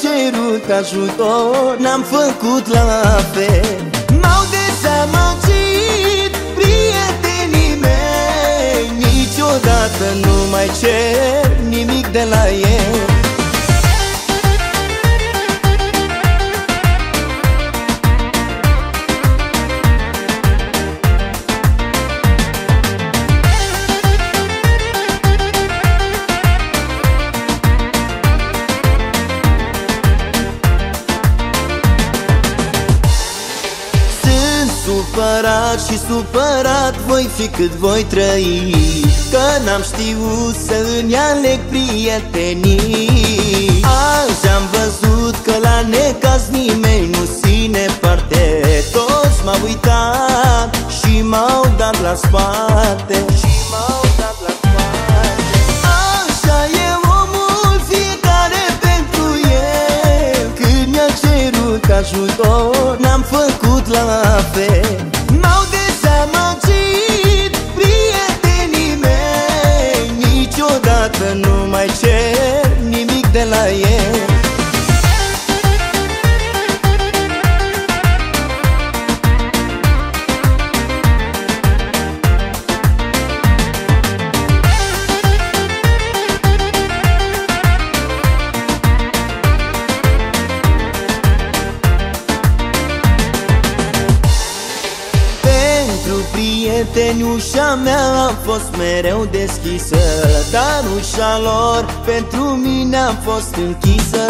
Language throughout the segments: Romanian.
cerut ajutor N-am făcut la fel. M-au supărat și supărat voi fi cât voi trăi Că n-am știut să îmi aleg prietenii. Azi am văzut că la necaz nimeni nu ține parte. Toți m-au uitat și m-au dat la spate Și m-au ajutor N-am făcut la fel prieteni, ușa mea a fost mereu deschisă Dar ușa lor pentru mine a fost închisă.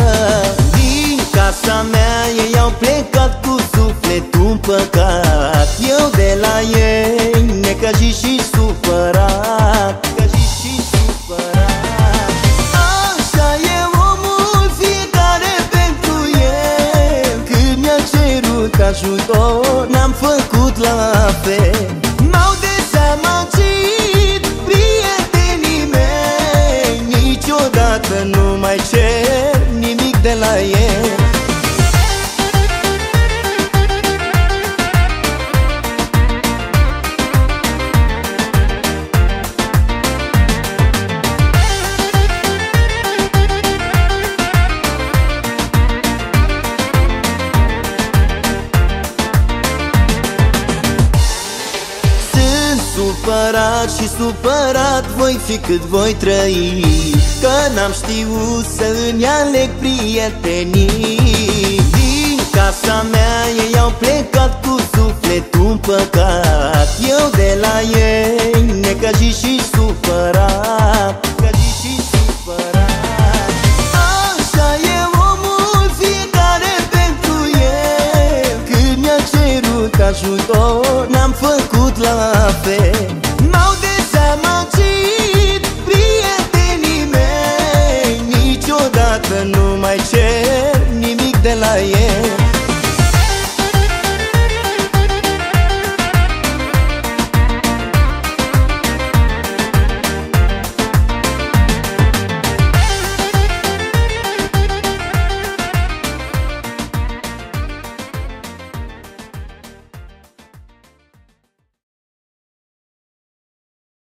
Din casa mea ei au plecat cu sufletul păcat Eu de la ei necăjit și supărat Necăjit și supărat. Așa e omul fiecare pentru el. Când mi-a cerut ajutor N-am făcut la fel supărat și supărat voi fi cât voi trăi Că n-am știut să îmi aleg prietenii. Din casa mea ei au plecat cu sufletul păcat ajutor N-am făcut la fel